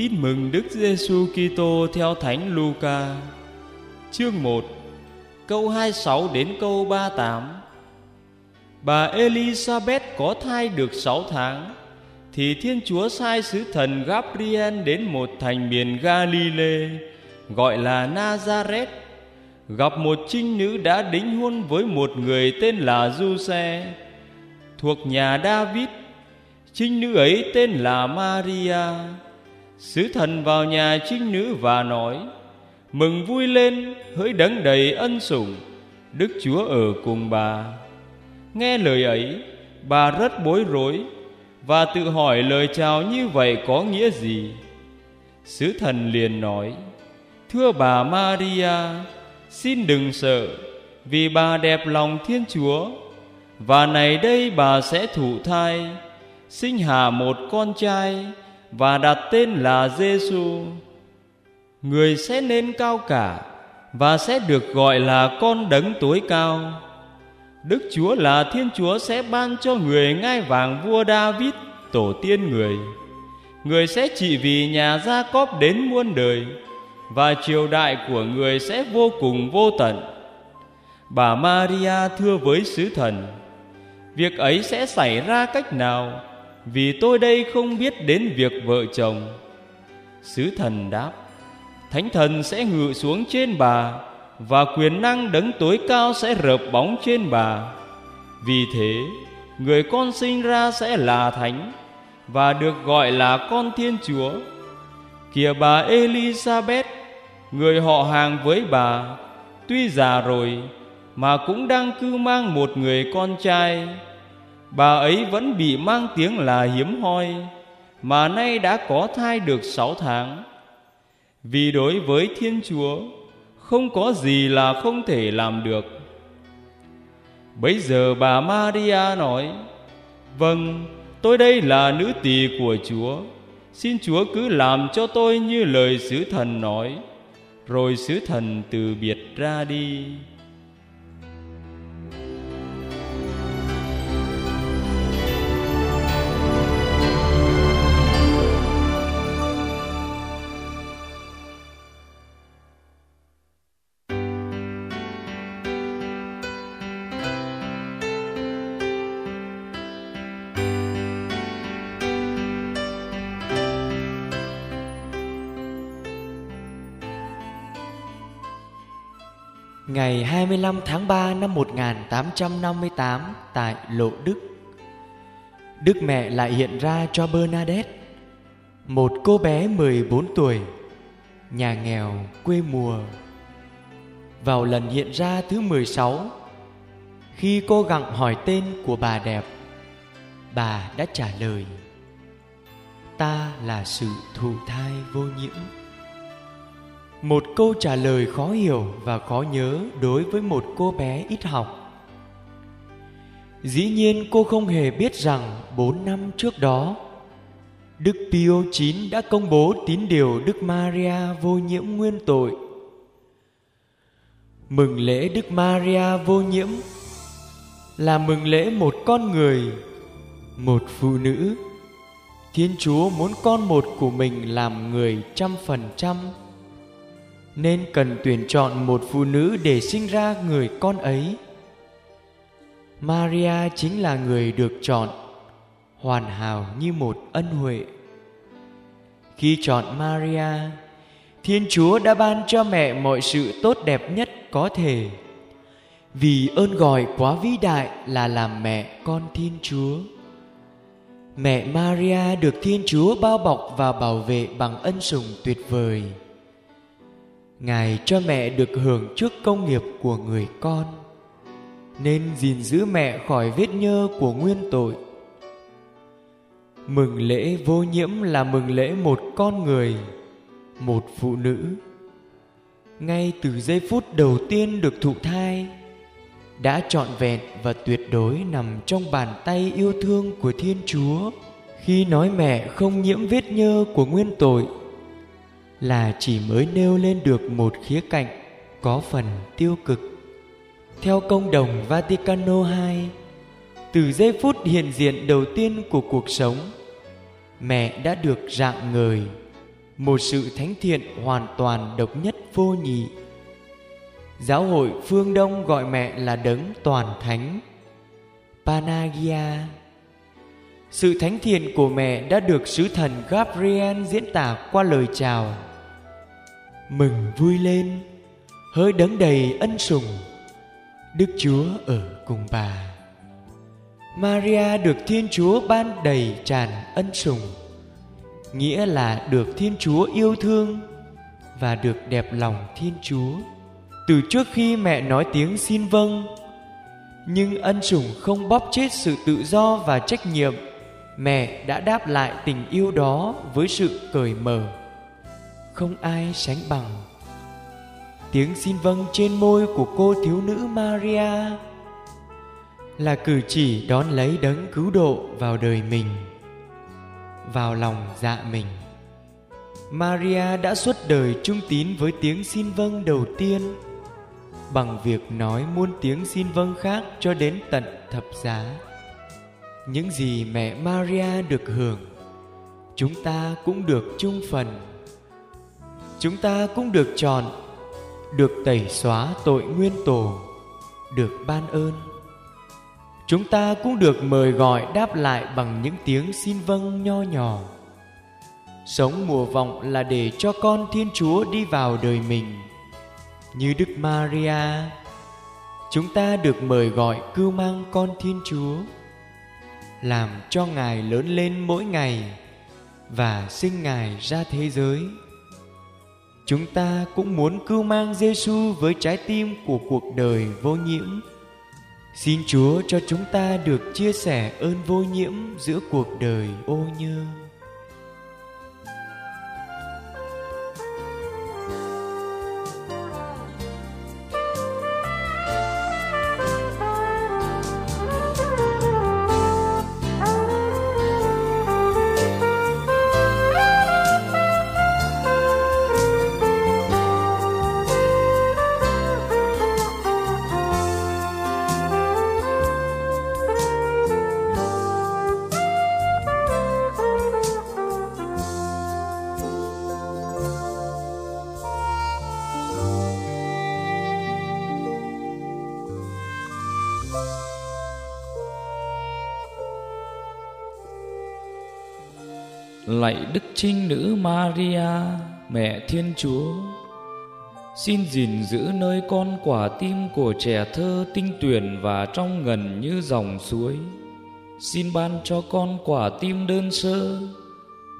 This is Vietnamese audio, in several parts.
Tin mừng Đức Giêsu Kitô theo Thánh Luca. Chương 1, câu 26 đến câu 38. Bà Elizabeth có thai được 6 tháng thì Thiên Chúa sai sứ thần Gabriel đến một thành miền Galilee gọi là Nazareth gặp một trinh nữ đã đính hôn với một người tên là Giuse thuộc nhà David. Trinh nữ ấy tên là Maria. Sứ thần vào nhà trinh nữ và nói: Mừng vui lên, hỡi đấng đầy ân sủng, Đức Chúa ở cùng bà. Nghe lời ấy, bà rất bối rối và tự hỏi lời chào như vậy có nghĩa gì. Sứ thần liền nói: Thưa bà Maria, xin đừng sợ, vì bà đẹp lòng Thiên Chúa. Và này đây bà sẽ thụ thai, sinh hạ một con trai và đặt tên là Giêsu. Người sẽ nên cao cả và sẽ được gọi là con đấng tối cao. Đức Chúa là Thiên Chúa sẽ ban cho người ngai vàng vua David, tổ tiên người. Người sẽ trị vì nhà Gia Cóp đến muôn đời và triều đại của người sẽ vô cùng vô tận. Bà Maria thưa với sứ thần: Việc ấy sẽ xảy ra cách nào? Vì tôi đây không biết đến việc vợ chồng. Sứ thần đáp: Thánh thần sẽ ngự xuống trên bà và quyền năng đấng tối cao sẽ rợp bóng trên bà. Vì thế, người con sinh ra sẽ là thánh và được gọi là con Thiên Chúa. Kìa bà Elizabeth, người họ hàng với bà, tuy già rồi mà cũng đang cư mang một người con trai. Bà ấy vẫn bị mang tiếng là hiếm hoi, mà nay đã có thai được sáu tháng. Vì đối với Thiên Chúa, không có gì là không thể làm được. Bây giờ bà Maria nói: "Vâng, tôi đây là nữ tỳ của Chúa, xin Chúa cứ làm cho tôi như lời sứ thần nói." Rồi sứ thần từ biệt ra đi. Ngày 25 tháng 3 năm 1858 tại Lộ Đức. Đức mẹ lại hiện ra cho Bernadette, Một cô bé 14 tuổi, Nhà nghèo, quê mùa. Vào lần hiện ra thứ 16 Khi cô gặng hỏi tên của bà đẹp, Bà đã trả lời, Ta là sự thụ thai vô nhiễm một câu trả lời khó hiểu và khó nhớ đối với một cô bé ít học dĩ nhiên cô không hề biết rằng bốn năm trước đó Đức Pio IX đã công bố tín điều Đức Maria vô nhiễm nguyên tội. Mừng lễ Đức Maria vô nhiễm là mừng lễ một con người, một phụ nữ. Thiên Chúa muốn con một của mình làm người trăm phần trăm nên cần tuyển chọn một phụ nữ để sinh ra người con ấy. Maria chính là người được chọn, hoàn hảo như một ân huệ. Khi chọn maria, thiên chúa đã ban cho mẹ mọi sự tốt đẹp nhất có thể. Vì ơn gọi quá vĩ đại là làm mẹ con thiên chúa. Mẹ maria được thiên chúa bao bọc và bảo vệ bằng ân sủng tuyệt vời. Ngài cho mẹ được hưởng trước công nghiệp của người con, Nên gìn giữ mẹ khỏi vết nhơ của nguyên tội. Mừng lễ vô nhiễm là mừng lễ một con người, Một phụ nữ. Ngay từ giây phút đầu tiên được thụ thai, Đã trọn vẹn và tuyệt đối nằm trong bàn tay yêu thương của Thiên Chúa Khi nói mẹ không nhiễm vết nhơ của nguyên tội là chỉ mới nêu lên được một khía cạnh có phần tiêu cực. Theo công đồng Vaticano II, từ giây phút hiện diện đầu tiên của cuộc sống, mẹ đã được rạng ngời, một sự thánh thiện hoàn toàn độc nhất vô nhị. Giáo hội phương Đông gọi mẹ là đấng toàn thánh, Panagia. Sự thánh thiện của mẹ đã được sứ thần Gabriel diễn tả qua lời chào. Mừng vui lên, hỡi đấng đầy ân sủng, Đức Chúa ở cùng bà. Maria được Thiên Chúa ban đầy tràn ân sủng, nghĩa là được Thiên Chúa yêu thương và được đẹp lòng Thiên Chúa. Từ trước khi mẹ nói tiếng xin vâng, nhưng ân sủng không bóp chết sự tự do và trách nhiệm, mẹ đã đáp lại tình yêu đó với sự cởi mở. Không ai sánh bằng. Tiếng xin vâng trên môi của cô thiếu nữ Maria là cử chỉ đón lấy đấng cứu độ vào đời mình, vào lòng dạ mình maria đã suốt đời trung tín với tiếng xin vâng đầu tiên, bằng việc nói muôn tiếng xin vâng khác cho đến tận thập giá những gì mẹ maria được hưởng, chúng ta cũng được chung phần chúng ta cũng được chọn, được tẩy xóa tội nguyên tổ được ban ơn. Chúng ta cũng được mời gọi đáp lại bằng những tiếng xin vâng nho nhỏ. Sống mùa vọng là để cho con thiên chúa đi vào đời mình. Như đức maria, chúng ta được mời gọi cưu mang con thiên chúa, làm cho ngài lớn lên mỗi ngày và sinh ngài ra thế giới chúng ta cũng muốn cưu mang giêsu với trái tim của cuộc đời vô nhiễm Xin Chúa cho chúng ta được chia sẻ ơn vô nhiễm giữa cuộc đời ô nhơ. Lạy đức trinh nữ Maria, mẹ Thiên Chúa, xin gìn giữ nơi con quả tim của trẻ thơ tinh tuyển và trong ngần như dòng suối. Xin ban cho con quả tim đơn sơ,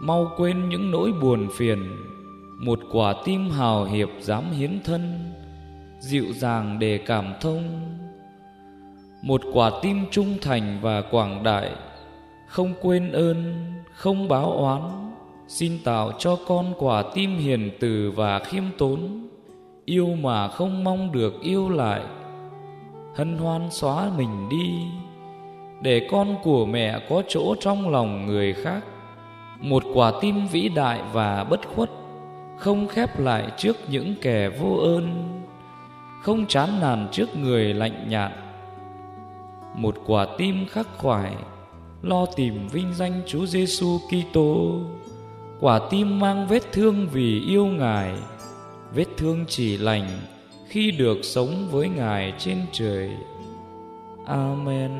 mau quên những nỗi buồn phiền. Một quả tim hào hiệp dám hiến thân, dịu dàng để cảm thông một quả tim trung thành và quảng đại. Không quên ơn, không báo oán. Xin tạo cho con quả tim hiền từ và khiêm tốn. Yêu mà không mong được yêu lại. Hân hoan xóa mình đi. Để con của mẹ có chỗ trong lòng người khác. Một quả tim vĩ đại và bất khuất. Không khép lại trước những kẻ vô ơn. Không chán nản trước người lạnh nhạt một quả tim khắc khoải lo tìm vinh danh Chúa Giêsu Kitô. Quả tim mang vết thương vì yêu Ngài, vết thương chỉ lành khi được sống với Ngài trên trời. Amen.